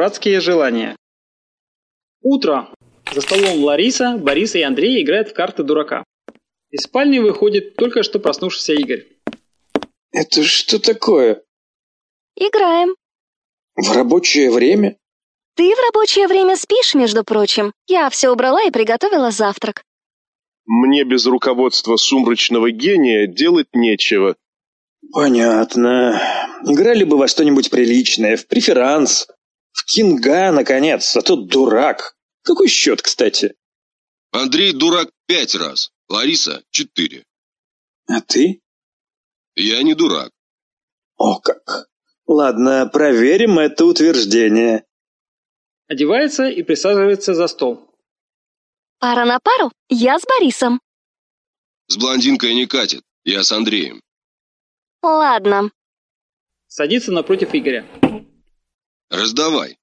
дурацкие желания. Утро. За столом Лариса, Борис и Андрей играют в карты дурака. Из спальни выходит только что проснувшийся Игорь. Это что такое? Играем. В рабочее время? Ты в рабочее время спишь, между прочим. Я все убрала и приготовила завтрак. Мне без руководства сумрачного гения делать нечего. Понятно. Играли бы во что-нибудь приличное, в преферанс, в кинга, наконец, а тут дурак. Какой счет, кстати? Андрей дурак пять раз, Лариса четыре. А ты? Я не дурак. О как. Ладно, проверим это утверждение. Одевается и присаживается за стол. Пара на пару? Я с Борисом. С блондинкой не катит, я с Андреем. Ладно. Садится напротив Игоря. Раздавай.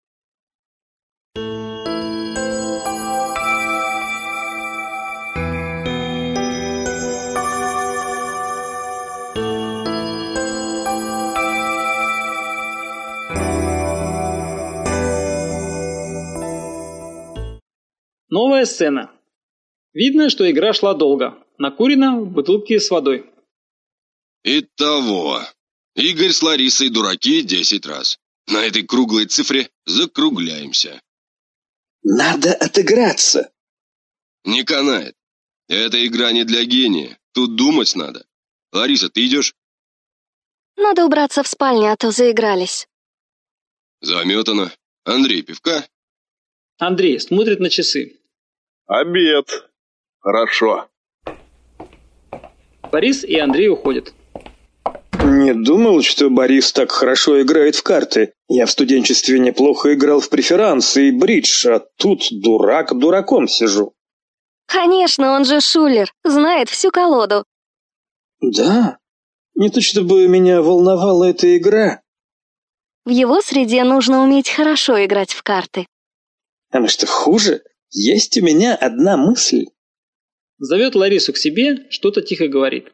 Новая сцена. Видно, что игра шла долго. Накурено в бутылке с водой. Итого. Игорь с Ларисой дураки десять раз. На этой круглой цифре закругляемся. Надо отыграться. Не канает. Эта игра не для гения. Тут думать надо. Лариса, ты идешь? Надо убраться в спальне, а то заигрались. Заметано. Андрей, пивка? Андрей смотрит на часы. Обед. Хорошо. Борис и Андрей уходят. Не думал, что Борис так хорошо играет в карты. Я в студенчестве неплохо играл в преферанс и бридж, а тут дурак дураком сижу. Конечно, он же шулер, знает всю колоду. Да? Не то чтобы меня волновала эта игра. В его среде нужно уметь хорошо играть в карты. А может, хуже? Есть у меня одна мысль. Зовет Ларису к себе, что-то тихо говорит.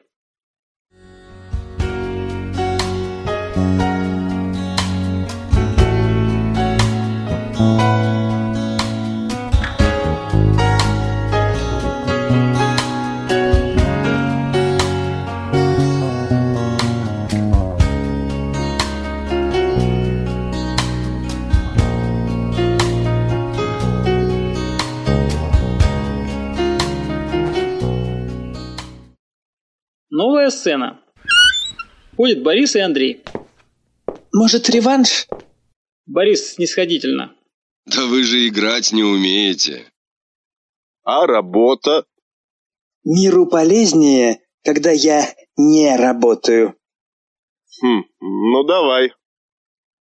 Новая сцена. Ходят Борис и Андрей. Может, реванш? Борис снисходительно. Да вы же играть не умеете. А работа? Миру полезнее, когда я не работаю. Хм, ну давай.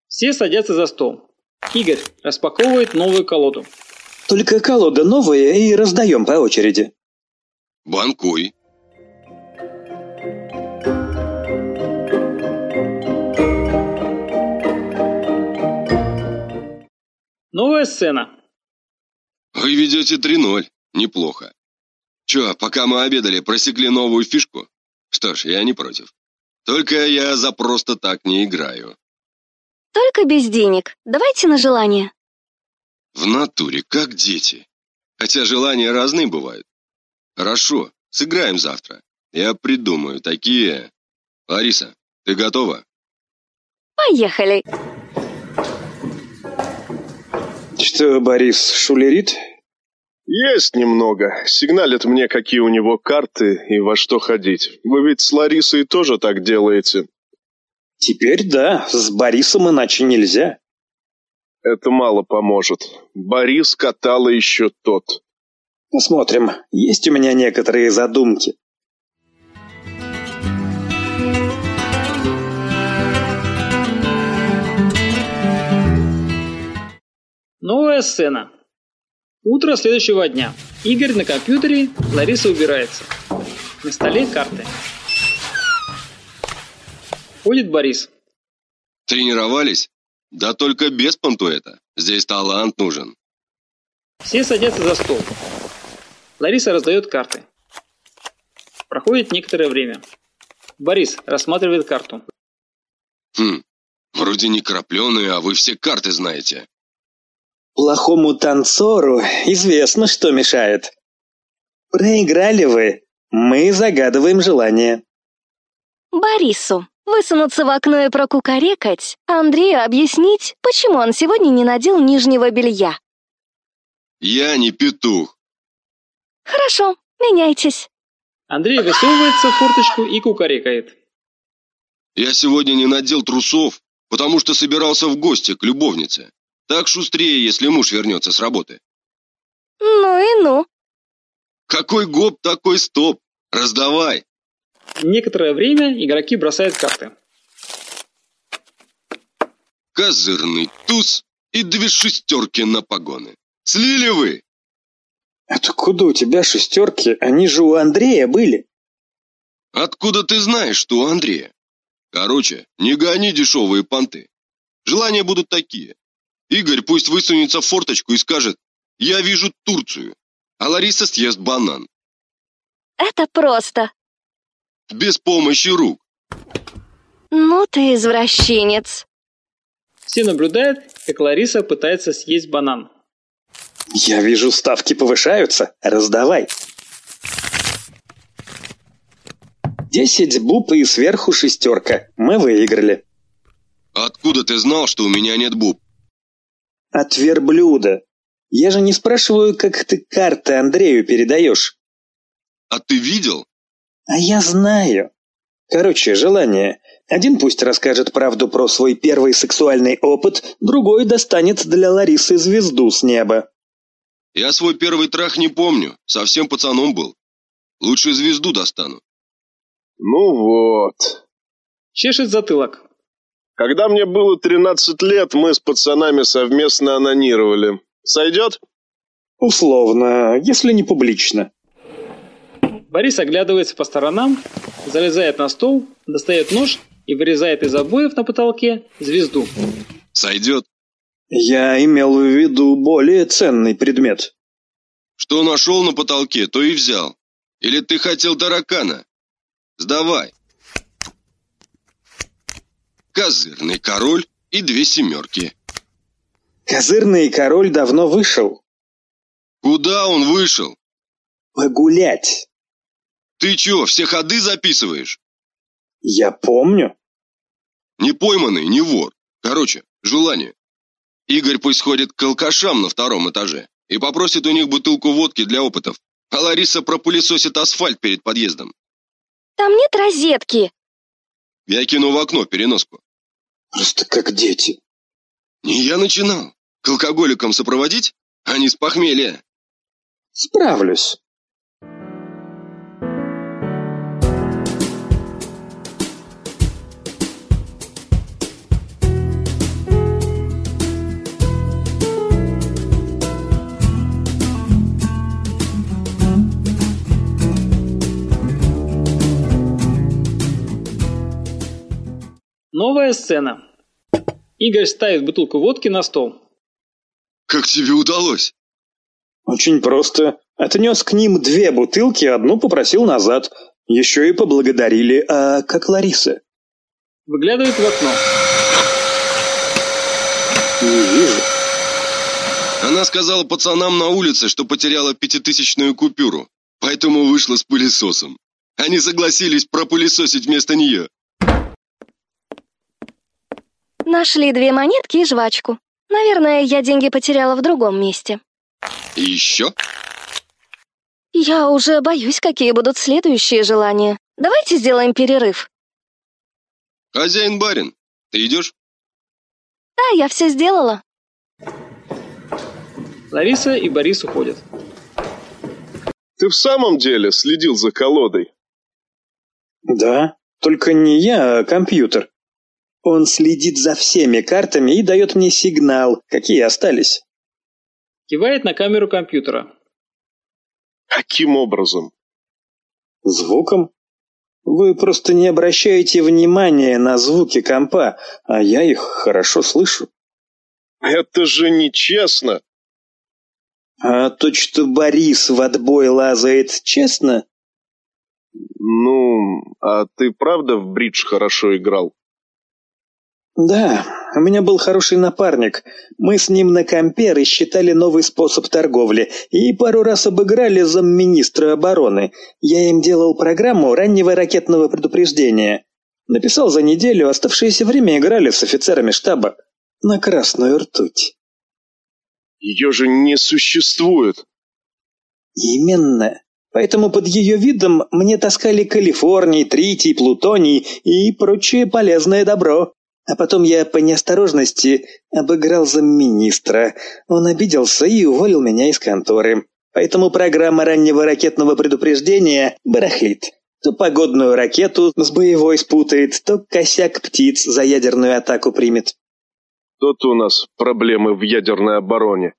Все садятся за стол. Игорь распаковывает новую колоду. Только колода новая и раздаем по очереди. Банкуй. Новая сцена. Вы ведете 3-0. Неплохо. Чё, пока мы обедали, просекли новую фишку? Что ж, я не против. Только я за просто так не играю. Только без денег. Давайте на желание. В натуре, как дети. Хотя желания разные бывают. Хорошо, сыграем завтра. Я придумаю такие... Лариса, ты готова? Поехали. Что, Борис шулерит? Есть немного. Сигналит мне, какие у него карты и во что ходить. Вы ведь с Ларисой тоже так делаете. Теперь да, с Борисом иначе нельзя. Это мало поможет. Борис катала еще тот. Посмотрим. Есть у меня некоторые задумки. Новая сцена. Утро следующего дня. Игорь на компьютере, Лариса убирается. На столе карты. Ходит Борис. Тренировались? Да только без пантуэта. Здесь талант нужен. Все садятся за стол. Лариса раздает карты. Проходит некоторое время. Борис рассматривает карту. Хм, вроде не крапленые, а вы все карты знаете. Плохому танцору известно, что мешает. Проиграли вы. Мы загадываем желание. Борису высунуться в окно и прокукарекать, а Андрею объяснить, почему он сегодня не надел нижнего белья. Я не петух. Хорошо, меняйтесь. Андрей высовывается в форточку и кукарекает. Я сегодня не надел трусов, потому что собирался в гости к любовнице. Так шустрее, если муж вернется с работы. Ну и ну. Какой гоп, такой стоп. Раздавай. Некоторое время игроки бросают карты. Козырный туз и две шестерки на погоны. Слили вы? Откуда у тебя шестерки? Они же у Андрея были. Откуда ты знаешь, что у Андрея? Короче, не гони дешевые понты. Желания будут такие. Игорь пусть высунется в форточку и скажет «Я вижу Турцию», а Лариса съест банан. Это просто. Без помощи рук. Ну ты извращенец. Все наблюдают, как Лариса пытается съесть банан. Я вижу, ставки повышаются. Раздавай. Десять буб и сверху шестерка. Мы выиграли. Откуда ты знал, что у меня нет буб? От верблюда. Я же не спрашиваю, как ты карты Андрею передаешь. А ты видел? А я знаю. Короче, желание. Один пусть расскажет правду про свой первый сексуальный опыт, другой достанет для Ларисы звезду с неба. Я свой первый трах не помню, совсем пацаном был. Лучше звезду достану. Ну вот. Чешет затылок. Когда мне было 13 лет, мы с пацанами совместно анонировали. Сойдет? Условно, если не публично. Борис оглядывается по сторонам, залезает на стол, достает нож и вырезает из обоев на потолке звезду. Сойдет. Я имел в виду более ценный предмет. Что нашел на потолке, то и взял. Или ты хотел таракана? Сдавай. Козырный король и две семерки. Козырный король давно вышел. Куда он вышел? Погулять. Ты чё, все ходы записываешь? Я помню. Не пойманный, не вор. Короче, желание. Игорь пусть сходит к алкашам на втором этаже и попросит у них бутылку водки для опытов, а Лариса пропылесосит асфальт перед подъездом. Там нет розетки. Я кину в окно переноску. Просто как дети. Не я начинал. К алкоголикам сопроводить? Они с похмелья. Справлюсь. Новая сцена. Игорь ставит бутылку водки на стол. Как тебе удалось? Очень просто. Отнес к ним две бутылки, одну попросил назад. Еще и поблагодарили, а как Лариса. Выглядывает в окно. Не вижу. Она сказала пацанам на улице, что потеряла пятитысячную купюру, поэтому вышла с пылесосом. Они согласились пропылесосить вместо нее. Нашли две монетки и жвачку. Наверное, я деньги потеряла в другом месте. И еще? Я уже боюсь, какие будут следующие желания. Давайте сделаем перерыв. Хозяин-барин, ты идешь? Да, я все сделала. Лариса и Борис уходят. Ты в самом деле следил за колодой? Да, только не я, а компьютер. Он следит за всеми картами и дает мне сигнал, какие остались. Кивает на камеру компьютера. Каким образом? Звуком? Вы просто не обращаете внимания на звуки компа, а я их хорошо слышу. Это же нечестно. А то, что Борис в отбой лазает, честно? Ну, а ты правда в бридж хорошо играл? Да, у меня был хороший напарник. Мы с ним на компе рассчитали новый способ торговли и пару раз обыграли замминистра обороны. Я им делал программу раннего ракетного предупреждения. Написал за неделю, оставшееся время играли с офицерами штаба. На красную ртуть. Ее же не существует. Именно. Поэтому под ее видом мне таскали калифорний, тритий, плутоний и прочее полезное добро. А потом я по неосторожности обыграл замминистра. Он обиделся и уволил меня из конторы. Поэтому программа раннего ракетного предупреждения барахлит. То погодную ракету с боевой спутает, то косяк птиц за ядерную атаку примет. Тут у нас проблемы в ядерной обороне.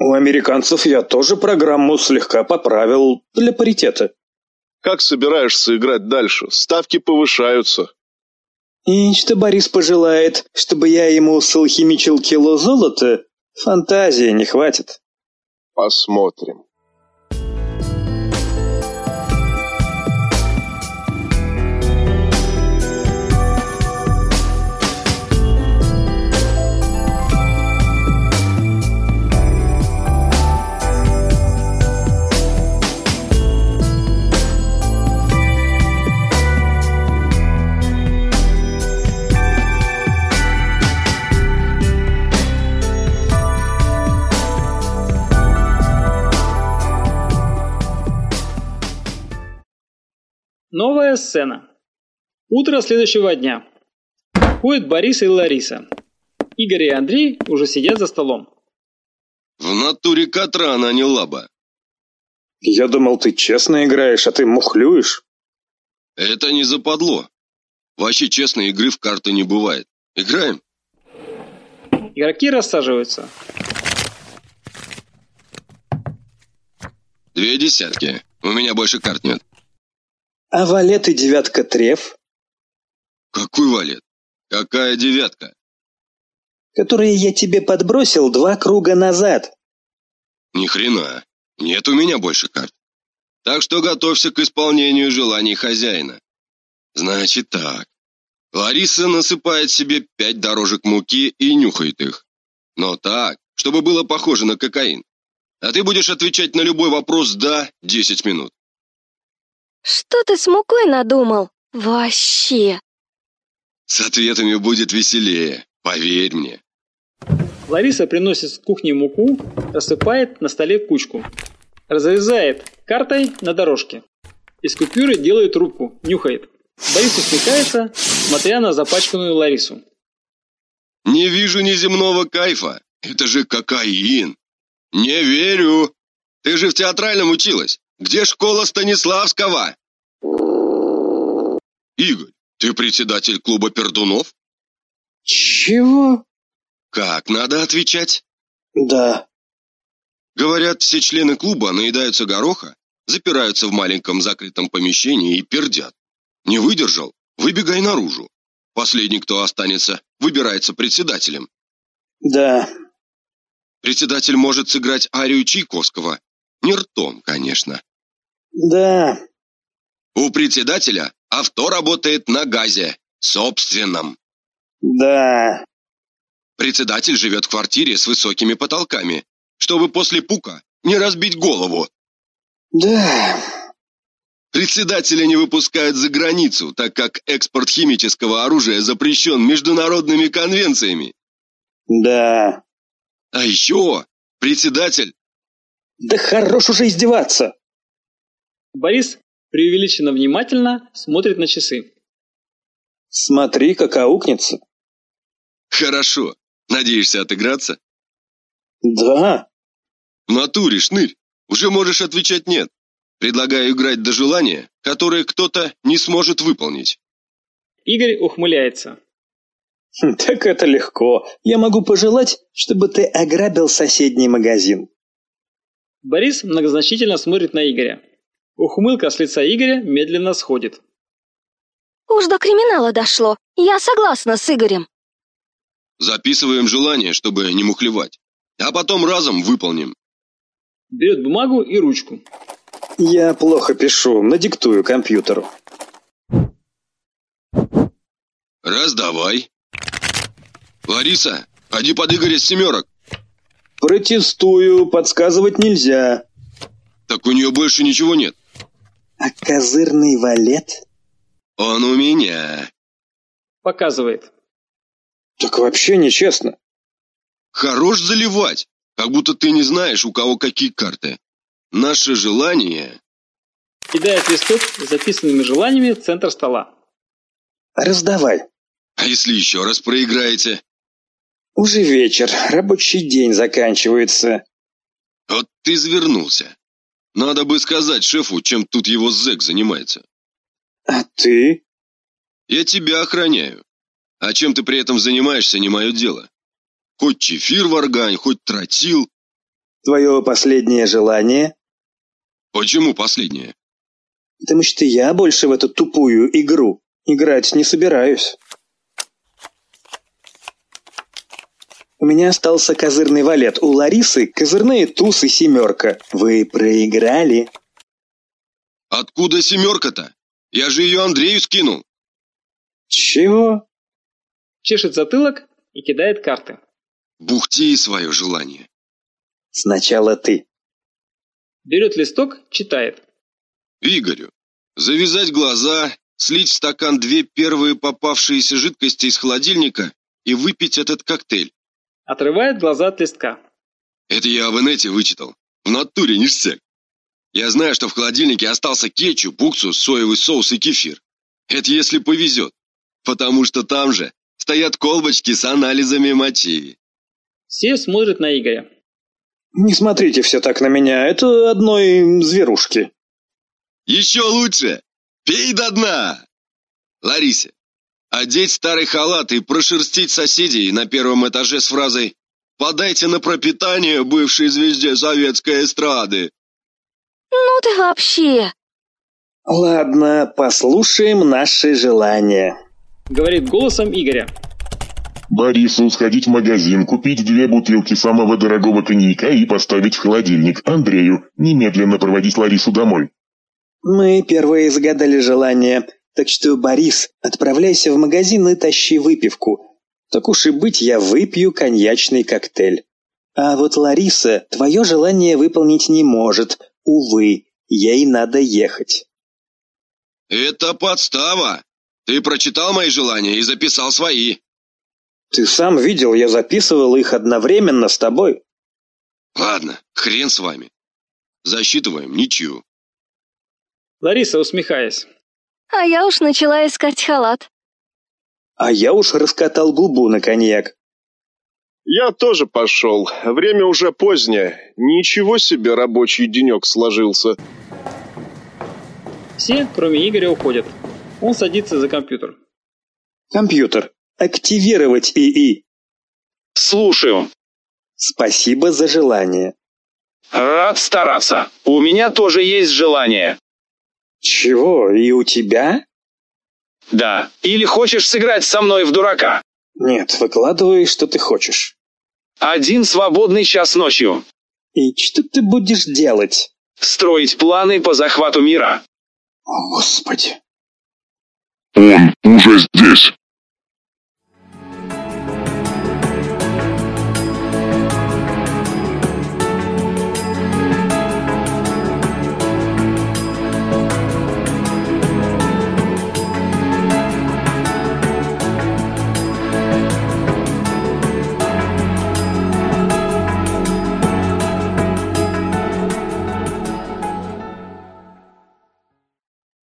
У американцев я тоже программу слегка поправил для паритета. Как собираешься играть дальше? Ставки повышаются. И что Борис пожелает, чтобы я ему салхимичил кило золота? Фантазии не хватит. Посмотрим. Сцена. Утро следующего дня. Ходят Борис и Лариса. Игорь и Андрей уже сидят за столом. В натуре Катран, а не лаба. Я думал, ты честно играешь, а ты мухлюешь. Это не западло. Вообще честной игры в карты не бывает. Играем? Игроки рассаживаются. Две десятки. У меня больше карт нет. А валет и девятка треф, Какой валет? Какая девятка? которые я тебе подбросил два круга назад. Ни хрена. Нет у меня больше карт. Так что готовься к исполнению желаний хозяина. Значит так. Лариса насыпает себе пять дорожек муки и нюхает их. Но так, чтобы было похоже на кокаин. А ты будешь отвечать на любой вопрос «да» 10 минут. Что ты с мукой надумал? Вообще. С ответами будет веселее, поверь мне. Лариса приносит с кухни муку, рассыпает на столе кучку. Разрезает картой на дорожке. Из купюры делает рубку, нюхает. Борис усмехается, смотря на запачканную Ларису. Не вижу неземного кайфа. Это же кокаин. Не верю. Ты же в театральном училась. Где школа Станиславского? Игорь, ты председатель клуба пердунов? Чего? Как надо отвечать? Да. Говорят, все члены клуба наедаются гороха, запираются в маленьком закрытом помещении и пердят. Не выдержал? Выбегай наружу. Последний, кто останется, выбирается председателем. Да. Председатель может сыграть арию Чайковского. Не ртом, конечно. Да. У председателя авто работает на газе, собственном. Да. Председатель живет в квартире с высокими потолками, чтобы после пука не разбить голову. Да. Председателя не выпускают за границу, так как экспорт химического оружия запрещен международными конвенциями. Да. А еще председатель Да хорош уже издеваться. Борис преувеличенно внимательно смотрит на часы. Смотри, как аукнется. Хорошо. Надеешься отыграться? Да. В натуре, шнырь. Уже можешь отвечать «нет». Предлагаю играть до желания, которое кто-то не сможет выполнить. Игорь ухмыляется. Хм, Так это легко. Я могу пожелать, чтобы ты ограбил соседний магазин. Борис многозначительно смотрит на Игоря. Ухмылка с лица Игоря медленно сходит. Уж до криминала дошло. Я согласна с Игорем. Записываем желание, чтобы не мухлевать. А потом разом выполним. Берет бумагу и ручку. Я плохо пишу, надиктую компьютеру. Раз давай. Лариса, ходи под Игоря с семерок. Протестую, подсказывать нельзя. Так у нее больше ничего нет. А козырный валет? Он у меня. Показывает. Так вообще нечестно. Хорош заливать, как будто ты не знаешь, у кого какие карты. Наше желание... Кидает листок с записанными желаниями в центр стола. Раздавай. А если еще раз проиграете? Уже вечер, рабочий день заканчивается. Вот ты извернулся. Надо бы сказать шефу, чем тут его зэк занимается. А ты? Я тебя охраняю. А чем ты при этом занимаешься, не мое дело. Хоть чефир варгань, хоть тротил. Твое последнее желание? Почему последнее? Потому что я больше в эту тупую игру играть не собираюсь. У меня остался козырный валет. У Ларисы козырные тусы семерка. Вы проиграли. Откуда семерка-то? Я же ее Андрею скинул. Чего? Чешет затылок и кидает карты. Бухти свое желание. Сначала ты. Берет листок, читает. Игорю, завязать глаза, слить в стакан две первые попавшиеся жидкости из холодильника и выпить этот коктейль. Отрывает глаза от листка. Это я в инете вычитал. В натуре ништяк. Я знаю, что в холодильнике остался кетчуп, уксус, соевый соус и кефир. Это если повезет. Потому что там же стоят колбочки с анализами мочи. Все смотрят на Игоря. Не смотрите все так на меня, это одной зверушки. Еще лучше! Пей до дна! Ларисе, одеть старый халат и прошерстить соседей на первом этаже с фразой «Подайте на пропитание бывшей звезде советской эстрады». Ну ты вообще. Ладно, послушаем наши желания. Говорит голосом Игоря. Борису сходить в магазин, купить две бутылки самого дорогого коньяка и поставить в холодильник. Андрею немедленно проводить Ларису домой. Мы первые загадали желание, так что, Борис, отправляйся в магазин и тащи выпивку. Так уж и быть, я выпью коньячный коктейль. А вот Лариса твое желание выполнить не может. Увы, ей надо ехать. Это подстава. Ты прочитал мои желания и записал свои. Ты сам видел, я записывал их одновременно с тобой. Ладно, хрен с вами. Засчитываем ничью. Лариса, усмехаясь. А я уж начала искать халат. А я уж раскатал губу на коньяк. Я тоже пошел. Время уже позднее. Ничего себе рабочий денек сложился. Все, кроме Игоря, уходят. Он садится за компьютер. Компьютер. Активировать ИИ. Слушаю. Спасибо за желание. Рад стараться. У меня тоже есть желание. Чего, и у тебя? Да. Или хочешь сыграть со мной в дурака? Нет, выкладывай, что ты хочешь. Один свободный час ночью. И что ты будешь делать? Строить планы по захвату мира. О, Господи. Он уже здесь.